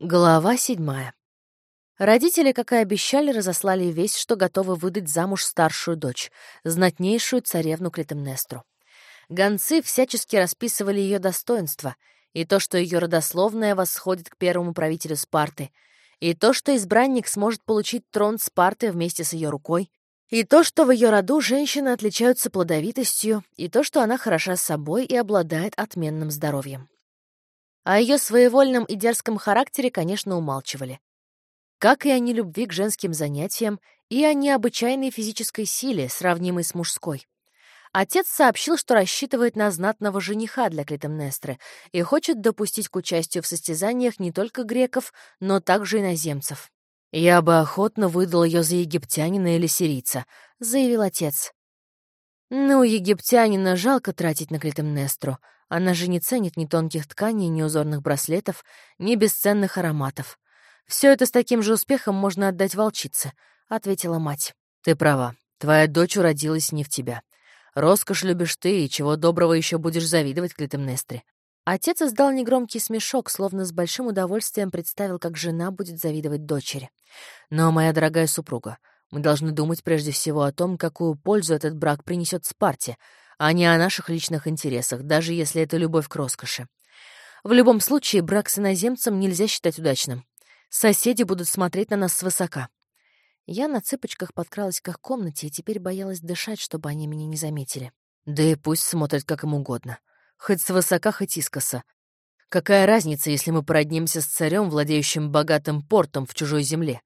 Глава седьмая. Родители, как и обещали, разослали весть, что готовы выдать замуж старшую дочь, знатнейшую царевну Клитемнестру. Гонцы всячески расписывали ее достоинства, и то, что ее родословная восходит к первому правителю Спарты, и то, что избранник сможет получить трон Спарты вместе с ее рукой, и то, что в ее роду женщины отличаются плодовитостью, и то, что она хороша собой и обладает отменным здоровьем. О ее своевольном и дерзком характере, конечно, умалчивали. Как и о нелюбви к женским занятиям, и о необычайной физической силе, сравнимой с мужской. Отец сообщил, что рассчитывает на знатного жениха для Клитемнестры и хочет допустить к участию в состязаниях не только греков, но также иноземцев. «Я бы охотно выдал ее за египтянина или сирийца», — заявил отец. «Ну, египтянина жалко тратить на Клитемнестру. Она же не ценит ни тонких тканей, ни узорных браслетов, ни бесценных ароматов. Все это с таким же успехом можно отдать волчице», — ответила мать. «Ты права. Твоя дочь уродилась не в тебя. Роскошь любишь ты, и чего доброго еще будешь завидовать Клитемнестре». Отец издал негромкий смешок, словно с большим удовольствием представил, как жена будет завидовать дочери. «Но, моя дорогая супруга, мы должны думать прежде всего о том, какую пользу этот брак принесет Спарте, а не о наших личных интересах, даже если это любовь к роскоши. В любом случае, брак с иноземцем нельзя считать удачным. Соседи будут смотреть на нас свысока. Я на цыпочках подкралась к их комнате и теперь боялась дышать, чтобы они меня не заметили. Да и пусть смотрят как им угодно. Хоть свысока, хоть искоса. Какая разница, если мы породнимся с царем, владеющим богатым портом в чужой земле?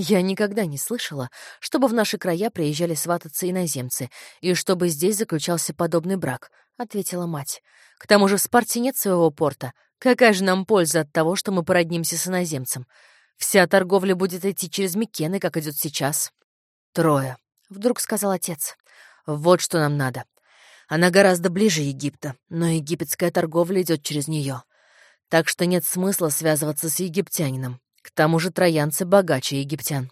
Я никогда не слышала, чтобы в наши края приезжали свататься иноземцы, и чтобы здесь заключался подобный брак, — ответила мать. К тому же в Спарте нет своего порта. Какая же нам польза от того, что мы породнимся с иноземцем? Вся торговля будет идти через Микены, как идет сейчас. Трое, — вдруг сказал отец. Вот что нам надо. Она гораздо ближе Египта, но египетская торговля идет через нее. Так что нет смысла связываться с египтянином. К тому же троянцы богаче египтян.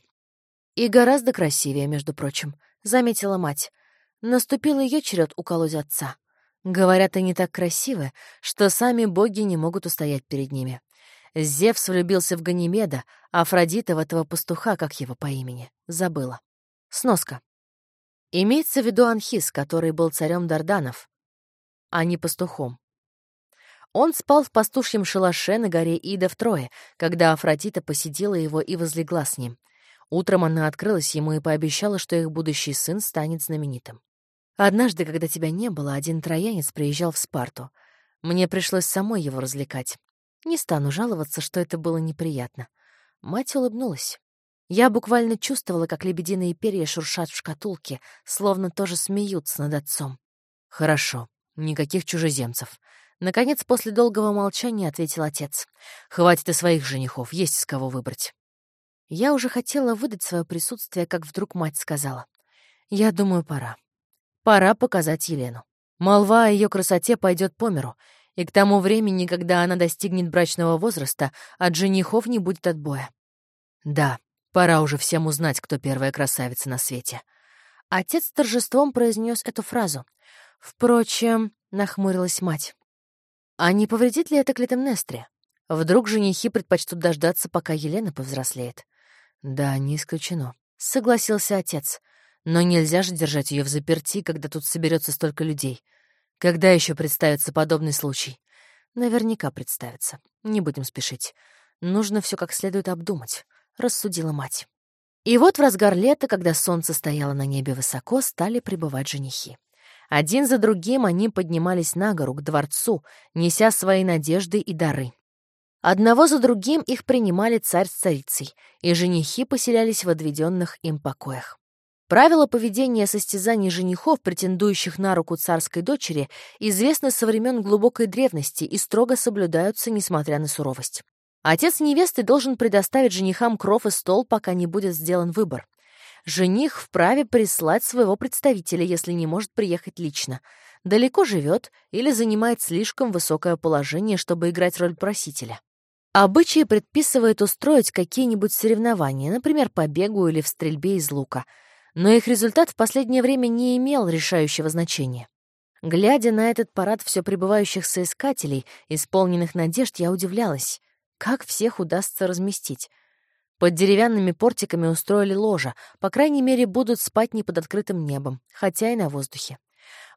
И гораздо красивее, между прочим, заметила мать. Наступил ее черед уколоть отца. Говорят, они так красивы, что сами боги не могут устоять перед ними. Зевс влюбился в Ганимеда, а Афродита в этого пастуха, как его по имени, забыла. Сноска. Имеется в виду Анхис, который был царем Дарданов, а не пастухом. Он спал в пастушьем шалаше на горе Ида в Трое, когда Афродита посидела его и возлегла с ним. Утром она открылась ему и пообещала, что их будущий сын станет знаменитым. Однажды, когда тебя не было, один троянец приезжал в Спарту. Мне пришлось самой его развлекать. Не стану жаловаться, что это было неприятно. Мать улыбнулась. Я буквально чувствовала, как лебединые перья шуршат в шкатулке, словно тоже смеются над отцом. «Хорошо, никаких чужеземцев. Наконец, после долгого молчания ответил отец. «Хватит и своих женихов, есть из кого выбрать». Я уже хотела выдать свое присутствие, как вдруг мать сказала. «Я думаю, пора. Пора показать Елену. Молва о ее красоте пойдет по миру, и к тому времени, когда она достигнет брачного возраста, от женихов не будет отбоя. Да, пора уже всем узнать, кто первая красавица на свете». Отец с торжеством произнес эту фразу. Впрочем, нахмурилась мать. А не повредит ли это Клитемнестре? Вдруг женихи предпочтут дождаться, пока Елена повзрослеет? Да, не исключено. Согласился отец. Но нельзя же держать ее в заперти, когда тут соберется столько людей. Когда еще представится подобный случай? Наверняка представится. Не будем спешить. Нужно все как следует обдумать, рассудила мать. И вот в разгар лета, когда солнце стояло на небе высоко, стали прибывать женихи. Один за другим они поднимались на гору, к дворцу, неся свои надежды и дары. Одного за другим их принимали царь с царицей, и женихи поселялись в отведенных им покоях. Правила поведения состязаний женихов, претендующих на руку царской дочери, известны со времен глубокой древности и строго соблюдаются, несмотря на суровость. Отец невесты должен предоставить женихам кров и стол, пока не будет сделан выбор. Жених вправе прислать своего представителя, если не может приехать лично. Далеко живет или занимает слишком высокое положение, чтобы играть роль просителя. Обычай предписывает устроить какие-нибудь соревнования, например, по бегу или в стрельбе из лука. Но их результат в последнее время не имел решающего значения. Глядя на этот парад все пребывающих соискателей, исполненных надежд, я удивлялась. Как всех удастся разместить? Под деревянными портиками устроили ложа, по крайней мере, будут спать не под открытым небом, хотя и на воздухе.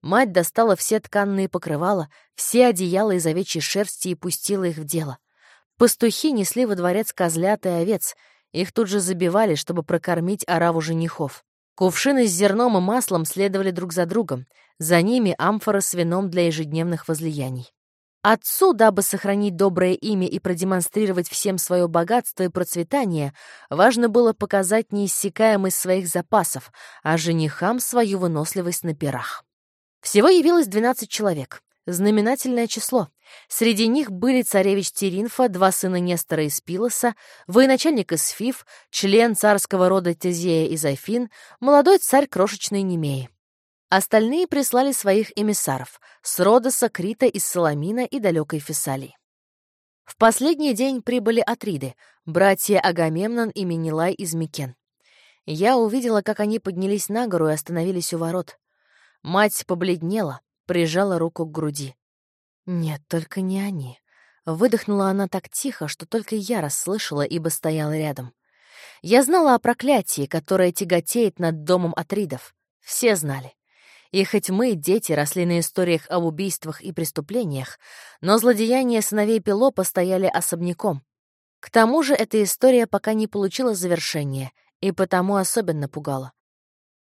Мать достала все тканные покрывала, все одеяла из овечьей шерсти и пустила их в дело. Пастухи несли во дворец козлят и овец, их тут же забивали, чтобы прокормить ораву женихов. Кувшины с зерном и маслом следовали друг за другом, за ними амфора с вином для ежедневных возлияний. Отцу, дабы сохранить доброе имя и продемонстрировать всем свое богатство и процветание, важно было показать неиссякаемость своих запасов, а женихам свою выносливость на пирах. Всего явилось 12 человек. Знаменательное число. Среди них были царевич Теринфа, два сына Нестора из Пилоса, военачальник из Фиф, член царского рода Тезея из Афин, молодой царь крошечной Немеи. Остальные прислали своих эмиссаров с Родоса, Крита, из Соломина и далекой Фессалии. В последний день прибыли Атриды, братья Агамемнон и Менелай из Микен. Я увидела, как они поднялись на гору и остановились у ворот. Мать побледнела, прижала руку к груди. Нет, только не они. Выдохнула она так тихо, что только я расслышала, ибо стояла рядом. Я знала о проклятии, которое тяготеет над домом Атридов. Все знали. И хоть мы, дети, росли на историях об убийствах и преступлениях, но злодеяния сыновей Пелопа стояли особняком. К тому же эта история пока не получила завершения, и потому особенно пугала.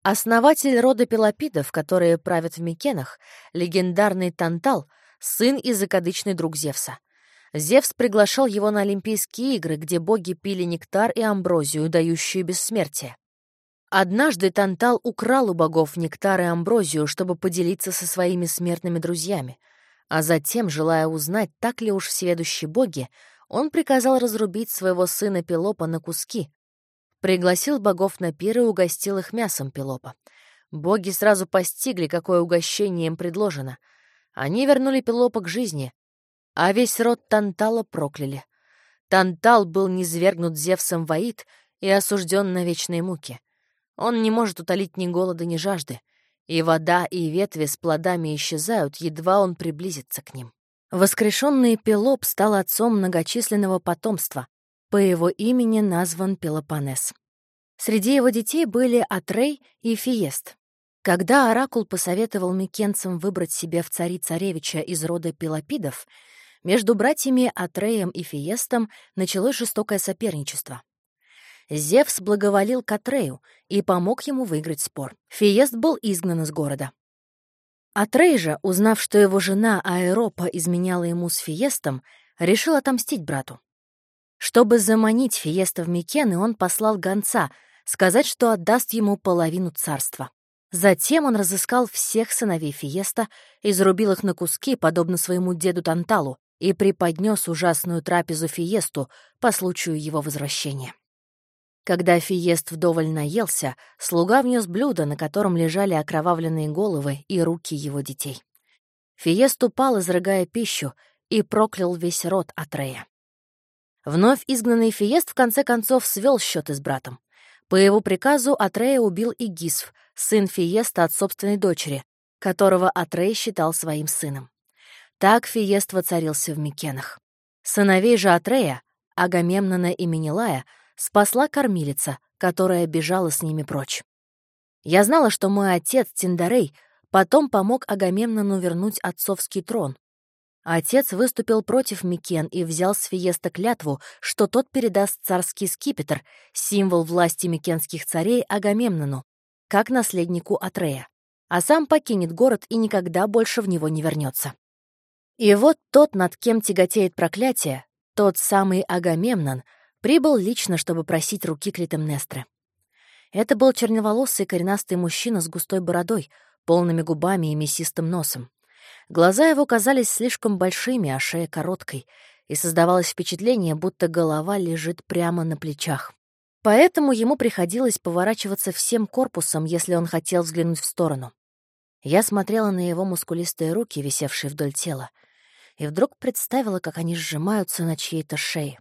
Основатель рода Пелопидов, которые правят в Микенах, легендарный Тантал, сын и закадычный друг Зевса. Зевс приглашал его на Олимпийские игры, где боги пили нектар и амброзию, дающую бессмертие. Однажды Тантал украл у богов нектар и амброзию, чтобы поделиться со своими смертными друзьями, а затем, желая узнать, так ли уж всеведущие боги, он приказал разрубить своего сына Пелопа на куски, пригласил богов на пир и угостил их мясом Пелопа. Боги сразу постигли, какое угощение им предложено. Они вернули Пелопа к жизни, а весь род Тантала прокляли. Тантал был низвергнут Зевсом Ваид и осужден на вечные муки. Он не может утолить ни голода, ни жажды, и вода и ветви с плодами исчезают, едва он приблизится к ним. Воскрешенный Пелоп стал отцом многочисленного потомства. По его имени назван Пелопонес. Среди его детей были Атрей и Фиест. Когда Оракул посоветовал микенцам выбрать себе в цари-царевича из рода Пелопидов, между братьями Атреем и Фиестом началось жестокое соперничество. Зевс благоволил к Атрею и помог ему выиграть спор. Фиест был изгнан из города. Атрей же, узнав, что его жена Аэропа изменяла ему с Фиестом, решил отомстить брату. Чтобы заманить Фиеста в Микены, он послал гонца сказать, что отдаст ему половину царства. Затем он разыскал всех сыновей Фиеста и зарубил их на куски, подобно своему деду Танталу, и преподнес ужасную трапезу Фиесту по случаю его возвращения. Когда Фиест вдоволь наелся, слуга внес блюдо, на котором лежали окровавленные головы и руки его детей. Фиест упал, изрыгая пищу, и проклял весь род Атрея. Вновь изгнанный Фиест в конце концов свел счеты с братом. По его приказу Атрея убил и Гисф, сын Фиеста от собственной дочери, которого Атрей считал своим сыном. Так Фиест воцарился в Микенах. Сыновей же Атрея, Агамемнона и Менелая, спасла кормилица, которая бежала с ними прочь. Я знала, что мой отец Тиндарей потом помог Агамемнону вернуть отцовский трон. Отец выступил против Микен и взял с Фиеста клятву, что тот передаст царский скипетр, символ власти микенских царей Агамемнону, как наследнику Атрея, а сам покинет город и никогда больше в него не вернется. И вот тот, над кем тяготеет проклятие, тот самый Агамемнон, прибыл лично, чтобы просить руки Клитемнестры. Это был черноволосый коренастый мужчина с густой бородой, полными губами и мясистым носом. Глаза его казались слишком большими, а шея короткой, и создавалось впечатление, будто голова лежит прямо на плечах. Поэтому ему приходилось поворачиваться всем корпусом, если он хотел взглянуть в сторону. Я смотрела на его мускулистые руки, висевшие вдоль тела, и вдруг представила, как они сжимаются на чьей-то шее.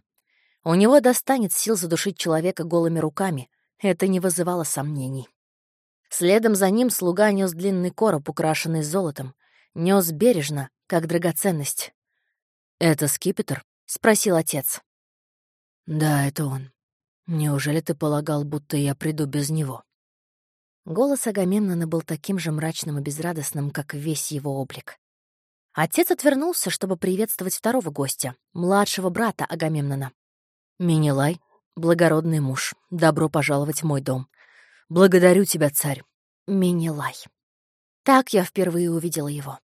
У него достанет сил задушить человека голыми руками. Это не вызывало сомнений. Следом за ним слуга нес длинный короб, украшенный золотом. Нес бережно, как драгоценность. «Это скипетр?» — спросил отец. «Да, это он. Неужели ты полагал, будто я приду без него?» Голос Агамемнона был таким же мрачным и безрадостным, как весь его облик. Отец отвернулся, чтобы приветствовать второго гостя, младшего брата Агамемнона. «Минилай, благородный муж, добро пожаловать в мой дом. Благодарю тебя, царь. Минилай». Так я впервые увидела его.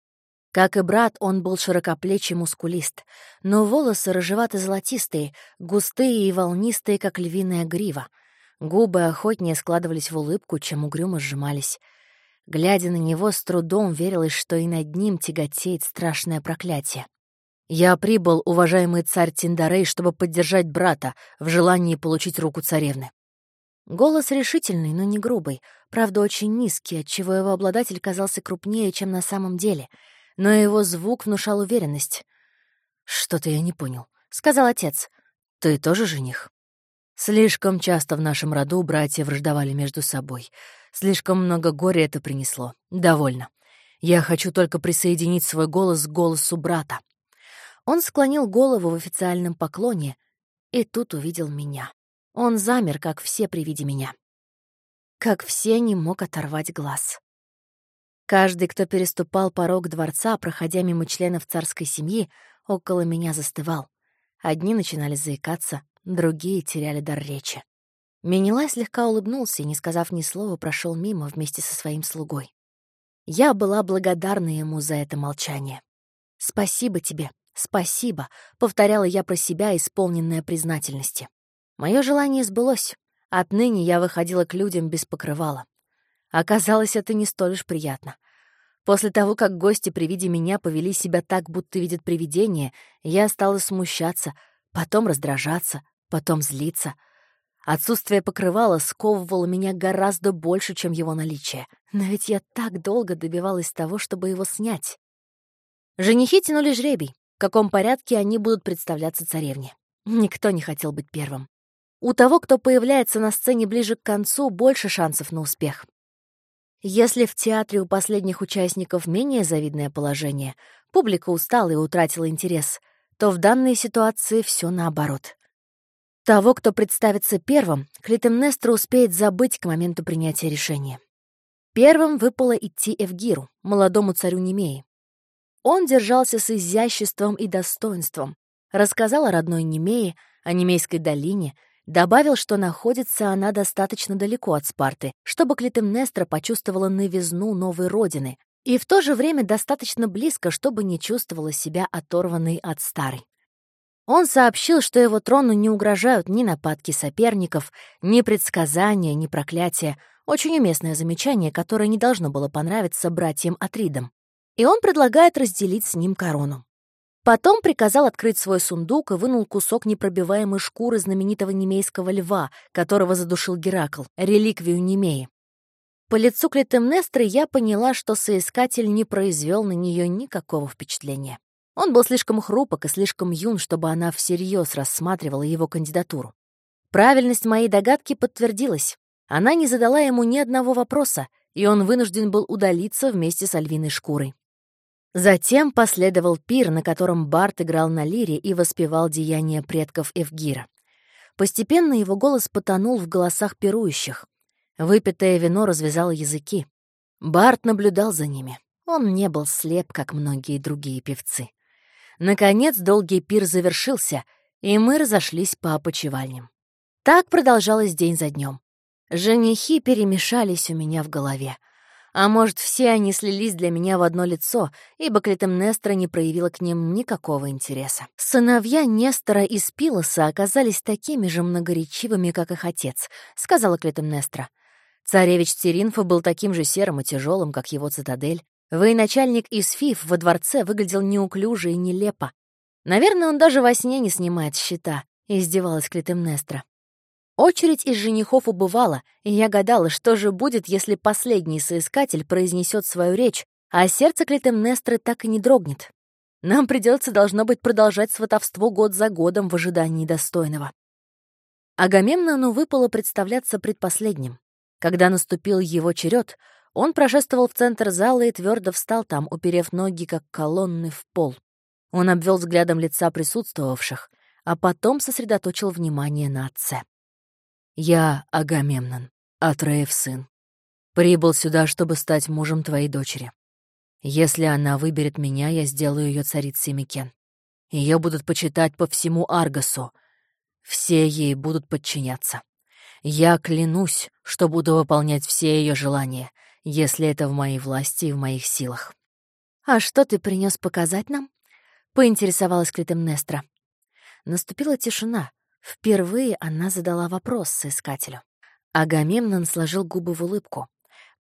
Как и брат, он был широкоплечий мускулист, но волосы рыжевато-золотистые, густые и волнистые, как львиная грива. Губы охотнее складывались в улыбку, чем угрюмо сжимались. Глядя на него, с трудом верилось, что и над ним тяготеет страшное проклятие. «Я прибыл, уважаемый царь Тиндарей, чтобы поддержать брата в желании получить руку царевны». Голос решительный, но не грубый, правда, очень низкий, отчего его обладатель казался крупнее, чем на самом деле — но его звук внушал уверенность. «Что-то я не понял», — сказал отец. «Ты тоже жених?» Слишком часто в нашем роду братья враждовали между собой. Слишком много горя это принесло. Довольно. Я хочу только присоединить свой голос к голосу брата. Он склонил голову в официальном поклоне и тут увидел меня. Он замер, как все при виде меня. Как все не мог оторвать глаз. Каждый, кто переступал порог дворца, проходя мимо членов царской семьи, около меня застывал. Одни начинали заикаться, другие теряли дар речи. Менелай слегка улыбнулся и, не сказав ни слова, прошел мимо вместе со своим слугой. Я была благодарна ему за это молчание. «Спасибо тебе, спасибо», — повторяла я про себя, исполненная признательности. Мое желание сбылось. Отныне я выходила к людям без покрывала. Оказалось, это не столь уж приятно. После того, как гости при виде меня повели себя так, будто видят привидение, я стала смущаться, потом раздражаться, потом злиться. Отсутствие покрывала сковывало меня гораздо больше, чем его наличие. Но ведь я так долго добивалась того, чтобы его снять. Женихи тянули жребий, в каком порядке они будут представляться царевне. Никто не хотел быть первым. У того, кто появляется на сцене ближе к концу, больше шансов на успех. Если в театре у последних участников менее завидное положение, публика устала и утратила интерес, то в данной ситуации все наоборот. Того, кто представится первым, Клитемнестра успеет забыть к моменту принятия решения. Первым выпало идти Эвгиру, молодому царю Немеи. Он держался с изяществом и достоинством, рассказал о родной Немее, о Немейской долине — Добавил, что находится она достаточно далеко от Спарты, чтобы Клитемнестра почувствовала новизну новой родины, и в то же время достаточно близко, чтобы не чувствовала себя оторванной от старой. Он сообщил, что его трону не угрожают ни нападки соперников, ни предсказания, ни проклятия. Очень уместное замечание, которое не должно было понравиться братьям Атридам. И он предлагает разделить с ним корону. Потом приказал открыть свой сундук и вынул кусок непробиваемой шкуры знаменитого немейского льва, которого задушил Геракл, реликвию Немеи. По лицу Клитемнестры я поняла, что соискатель не произвел на нее никакого впечатления. Он был слишком хрупок и слишком юн, чтобы она всерьез рассматривала его кандидатуру. Правильность моей догадки подтвердилась. Она не задала ему ни одного вопроса, и он вынужден был удалиться вместе с альвиной шкурой. Затем последовал пир, на котором Барт играл на лире и воспевал деяния предков Эвгира. Постепенно его голос потонул в голосах пирующих. Выпитое вино развязало языки. Барт наблюдал за ними. Он не был слеп, как многие другие певцы. Наконец долгий пир завершился, и мы разошлись по опочивальням. Так продолжалось день за днем. Женихи перемешались у меня в голове — а может, все они слились для меня в одно лицо, ибо Клитемнестра не проявила к ним никакого интереса. «Сыновья Нестора и Спилоса оказались такими же многоречивыми, как их отец», — сказала Клитемнестра. Царевич Теринфа был таким же серым и тяжелым, как его цитадель. Военачальник из Фиф во дворце выглядел неуклюже и нелепо. Наверное, он даже во сне не снимает щита, — издевалась Клитемнестра. Очередь из женихов убывала, и я гадала, что же будет, если последний соискатель произнесет свою речь, а сердце Клитемнестры так и не дрогнет. Нам придется, должно быть, продолжать сватовство год за годом в ожидании достойного. Агамемнону выпало представляться предпоследним. Когда наступил его черед, он прошествовал в центр зала и твердо встал там, уперев ноги, как колонны, в пол. Он обвел взглядом лица присутствовавших, а потом сосредоточил внимание на отце. «Я Агамемнон, Атреев сын. Прибыл сюда, чтобы стать мужем твоей дочери. Если она выберет меня, я сделаю ее царицей Микен. Ее будут почитать по всему Аргосу. Все ей будут подчиняться. Я клянусь, что буду выполнять все ее желания, если это в моей власти и в моих силах. «А что ты принес показать нам?» — поинтересовалась Клитемнестра. Наступила тишина. Впервые она задала вопрос соискателю. Агамемнон сложил губы в улыбку.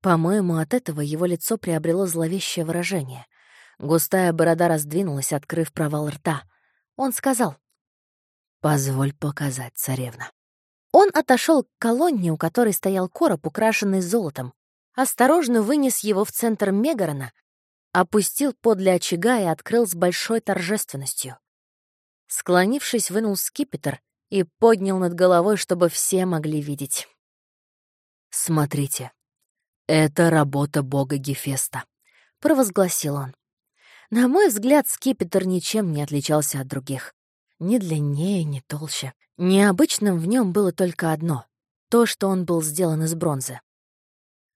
По-моему, от этого его лицо приобрело зловещее выражение. Густая борода раздвинулась, открыв провал рта. Он сказал. «Позволь показать, царевна». Он отошел к колонне, у которой стоял короб, украшенный золотом, осторожно вынес его в центр Мегарона, опустил подле очага и открыл с большой торжественностью. Склонившись, вынул скипетр и поднял над головой, чтобы все могли видеть. «Смотрите, это работа бога Гефеста», — провозгласил он. На мой взгляд, скипетр ничем не отличался от других. Ни длиннее, ни толще. Необычным в нем было только одно — то, что он был сделан из бронзы.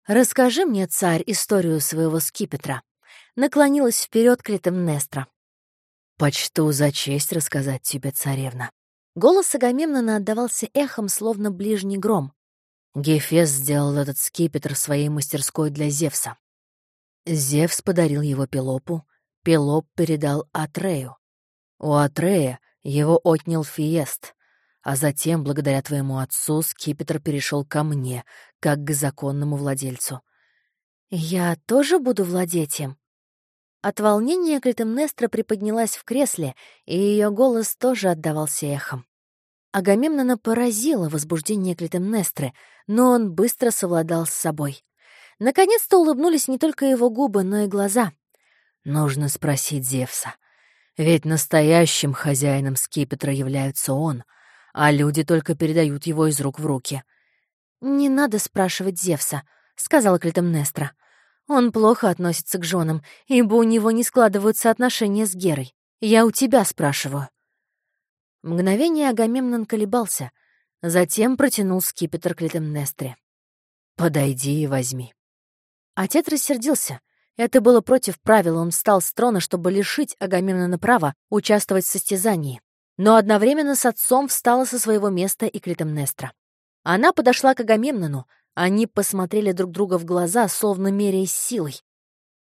«Расскажи мне, царь, историю своего скипетра», — наклонилась вперед Клитемнестра. «Почту за честь рассказать тебе, царевна». Голос Агамемнона отдавался эхом, словно ближний гром. Гефес сделал этот скипетр своей мастерской для Зевса. Зевс подарил его Пелопу, Пелоп передал Атрею. У Атрея его отнял Фиест, а затем, благодаря твоему отцу, скипетр перешел ко мне, как к законному владельцу. «Я тоже буду владеть им?» От волнения Клитемнестра приподнялась в кресле, и ее голос тоже отдавался эхом. Агамемнона поразило возбуждение Клитемнестры, но он быстро совладал с собой. Наконец-то улыбнулись не только его губы, но и глаза. «Нужно спросить Зевса. Ведь настоящим хозяином скипетра является он, а люди только передают его из рук в руки». «Не надо спрашивать Зевса», — сказала Клитемнестра. «Он плохо относится к женам, ибо у него не складываются отношения с Герой. Я у тебя спрашиваю». Мгновение Агамемнон колебался, затем протянул скипетр Клитемнестре. «Подойди и возьми». Отец рассердился. Это было против правил, он встал с трона, чтобы лишить Агамемнона права участвовать в состязании. Но одновременно с отцом встала со своего места и Клитемнестра. Она подошла к Агамемнону, они посмотрели друг друга в глаза, словно меряясь силой.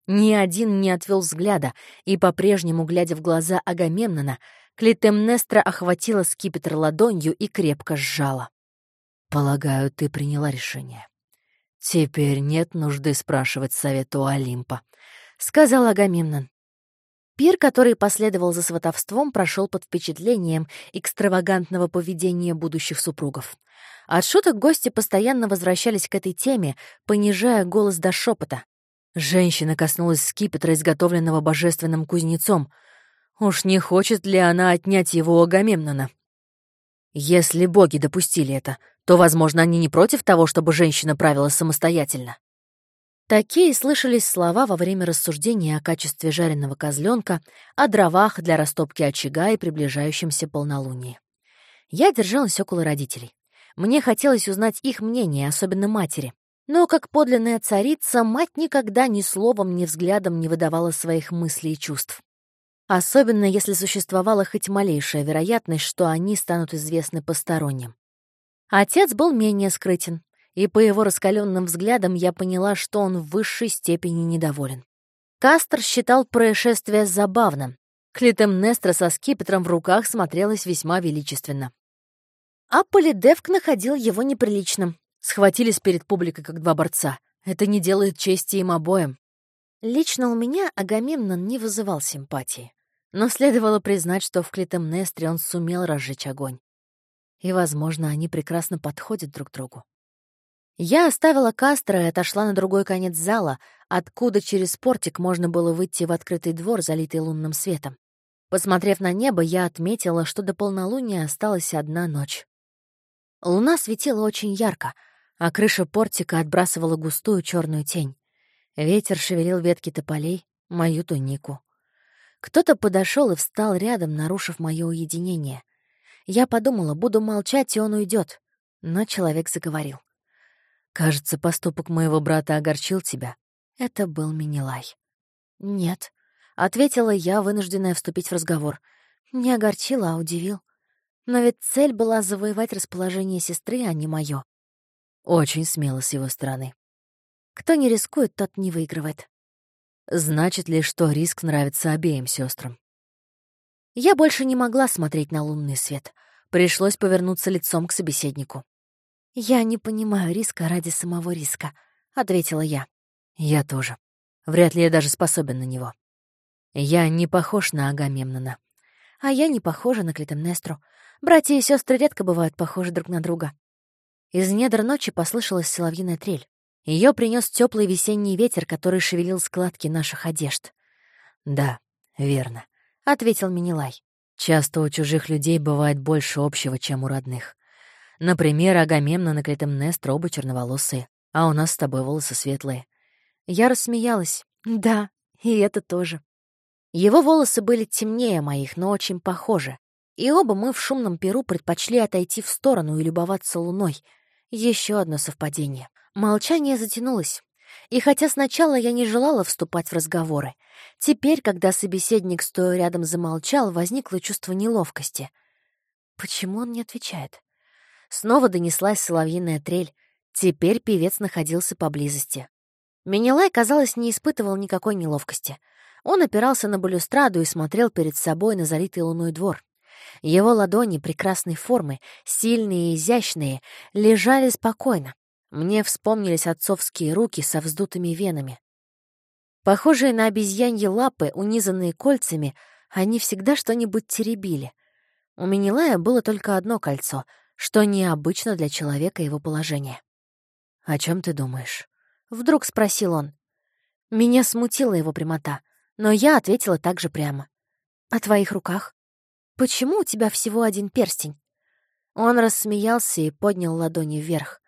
Ни один не отвел взгляда, и, по-прежнему глядя в глаза Агамемнона, Клитемнестра охватила скипетр ладонью и крепко сжала. «Полагаю, ты приняла решение. Теперь нет нужды спрашивать совета у Олимпа», — сказал Агамемнон. Пир, который последовал за сватовством, прошел под впечатлением экстравагантного поведения будущих супругов. От шуток гости постоянно возвращались к этой теме, понижая голос до шепота. Женщина коснулась скипетра, изготовленного божественным кузнецом — Уж не хочет ли она отнять его у Агамемнона? Если боги допустили это, то, возможно, они не против того, чтобы женщина правила самостоятельно. Такие слышались слова во время рассуждения о качестве жареного козленка, о дровах для растопки очага и приближающемся полнолунии. Я держалась около родителей. Мне хотелось узнать их мнение, особенно матери. Но, как подлинная царица, мать никогда ни словом, ни взглядом не выдавала своих мыслей и чувств особенно если существовала хоть малейшая вероятность, что они станут известны посторонним. Отец был менее скрытен, и по его раскаленным взглядам я поняла, что он в высшей степени недоволен. Кастер считал происшествие забавным. Клитемнестра со скипетром в руках смотрелась весьма величественно. А Полидевк находил его неприличным. Схватились перед публикой, как два борца. Это не делает чести им обоим. Лично у меня Агамемнон не вызывал симпатии. Но следовало признать, что в Клитемнестре он сумел разжечь огонь. И, возможно, они прекрасно подходят друг другу. Я оставила Кастро и отошла на другой конец зала, откуда через портик можно было выйти в открытый двор, залитый лунным светом. Посмотрев на небо, я отметила, что до полнолуния осталась одна ночь. Луна светила очень ярко, а крыша портика отбрасывала густую черную тень. Ветер шевелил ветки тополей, мою тунику. Кто-то подошел и встал рядом, нарушив мое уединение. Я подумала, буду молчать, и он уйдет. Но человек заговорил. «Кажется, поступок моего брата огорчил тебя». Это был Минилай. «Нет», — ответила я, вынужденная вступить в разговор. Не огорчила, а удивил. Но ведь цель была завоевать расположение сестры, а не моё. Очень смело с его стороны. Кто не рискует, тот не выигрывает. Значит ли, что риск нравится обеим сестрам? Я больше не могла смотреть на лунный свет. Пришлось повернуться лицом к собеседнику. «Я не понимаю риска ради самого риска», — ответила я. «Я тоже. Вряд ли я даже способен на него. Я не похож на Агамемнона». «А я не похожа на Клитемнестру. Братья и сестры редко бывают похожи друг на друга». Из недр ночи послышалась соловьиная трель. Ее принес теплый весенний ветер, который шевелил складки наших одежд. «Да, верно», — ответил Минилай. «Часто у чужих людей бывает больше общего, чем у родных. Например, Агамемнон и Клитемнестра оба черноволосые, а у нас с тобой волосы светлые». Я рассмеялась. «Да, и это тоже». Его волосы были темнее моих, но очень похожи. И оба мы в шумном перу предпочли отойти в сторону и любоваться луной. Еще одно совпадение. Молчание затянулось. И хотя сначала я не желала вступать в разговоры, теперь, когда собеседник, стоя рядом, замолчал, возникло чувство неловкости. Почему он не отвечает? Снова донеслась соловьиная трель. Теперь певец находился поблизости. Менелай, казалось, не испытывал никакой неловкости. Он опирался на балюстраду и смотрел перед собой на залитый луной двор. Его ладони прекрасной формы, сильные и изящные, лежали спокойно, мне вспомнились отцовские руки со вздутыми венами. Похожие на обезьяньи лапы, унизанные кольцами, они всегда что-нибудь теребили. У Минилая было только одно кольцо, что необычно для человека его положения. «О чем ты думаешь?» — вдруг спросил он. Меня смутила его прямота, но я ответила так же прямо. «О твоих руках? Почему у тебя всего один перстень?» Он рассмеялся и поднял ладони вверх.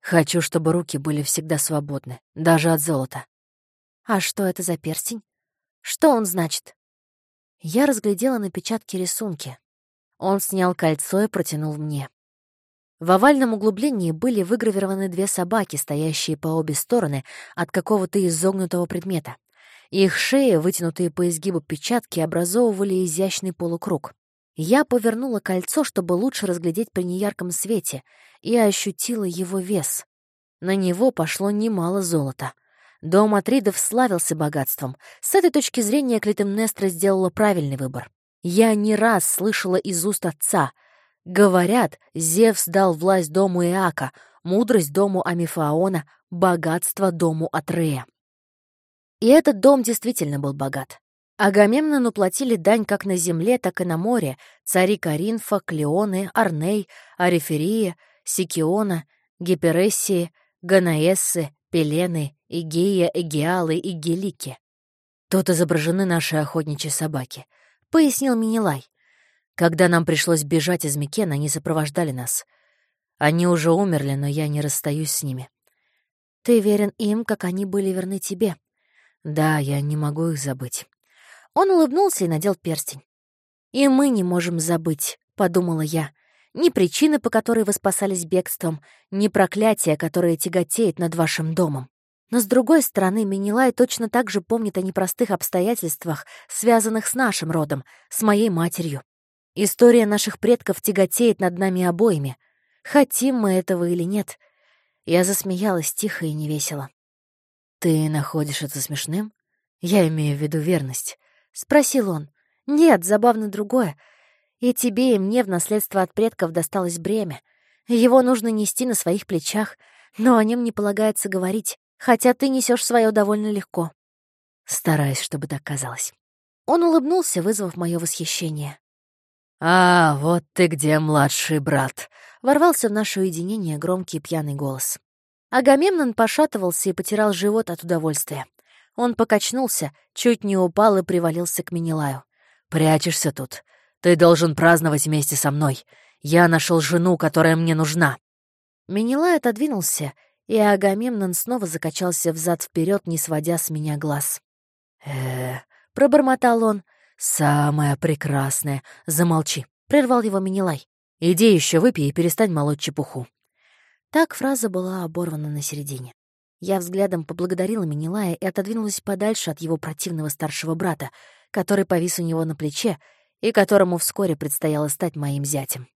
Хочу, чтобы руки были всегда свободны, даже от золота. А что это за перстень? Что он значит? Я разглядела на печатке рисунки. Он снял кольцо и протянул мне. В овальном углублении были выгравированы две собаки, стоящие по обе стороны от какого-то изогнутого предмета. Их шеи, вытянутые по изгибу печатки, образовывали изящный полукруг. Я повернула кольцо, чтобы лучше разглядеть при неярком свете, и ощутила его вес. На него пошло немало золота. Дом Атридов славился богатством. С этой точки зрения Клитемнестра сделала правильный выбор. Я не раз слышала из уст отца. Говорят, Зевс дал власть дому Иака, мудрость дому Амифаона, богатство дому Атрея. И этот дом действительно был богат. Агамемнону платили дань как на земле, так и на море, цари Каринфа, Клеоны, Арней, Ариферия, Сикиона, Гиперессии, Ганаессы, Пелены, Игея, Эгеалы и Гелики. Тут изображены наши охотничьи собаки, — пояснил Минилай. Когда нам пришлось бежать из Микена, они сопровождали нас. Они уже умерли, но я не расстаюсь с ними. Ты верен им, как они были верны тебе. Да, я не могу их забыть. Он улыбнулся и надел перстень. «И мы не можем забыть», — подумала я, «ни причины, по которой вы спасались бегством, ни проклятия, которое тяготеет над вашим домом». Но, с другой стороны, Минилай точно так же помнит о непростых обстоятельствах, связанных с нашим родом, с моей матерью. История наших предков тяготеет над нами обоими. Хотим мы этого или нет. Я засмеялась тихо и невесело. «Ты находишь это смешным? Я имею в виду верность. — спросил он. «Нет, забавно другое. И тебе, и мне в наследство от предков досталось бремя. Его нужно нести на своих плечах, но о нем не полагается говорить, хотя ты несешь свое довольно легко». Стараюсь, чтобы так казалось. Он улыбнулся, вызвав мое восхищение. «А, вот ты где, младший брат!» — ворвался в наше уединение громкий пьяный голос. Агамемнон пошатывался и потирал живот от удовольствия. Он покачнулся, чуть не упал и привалился к Минилаю. «Прячешься тут. Ты должен праздновать вместе со мной. Я нашел жену, которая мне нужна». Минилай отодвинулся, и Агамемнон снова закачался взад вперед, не сводя с меня глаз. э пробормотал он. «Самое прекрасное. Замолчи. — прервал его Минилай. «Иди еще выпей и перестань молоть чепуху». Так фраза была оборвана на середине. Я взглядом поблагодарила Минилая и отодвинулась подальше от его противного старшего брата, который повис у него на плече и которому вскоре предстояло стать моим зятем.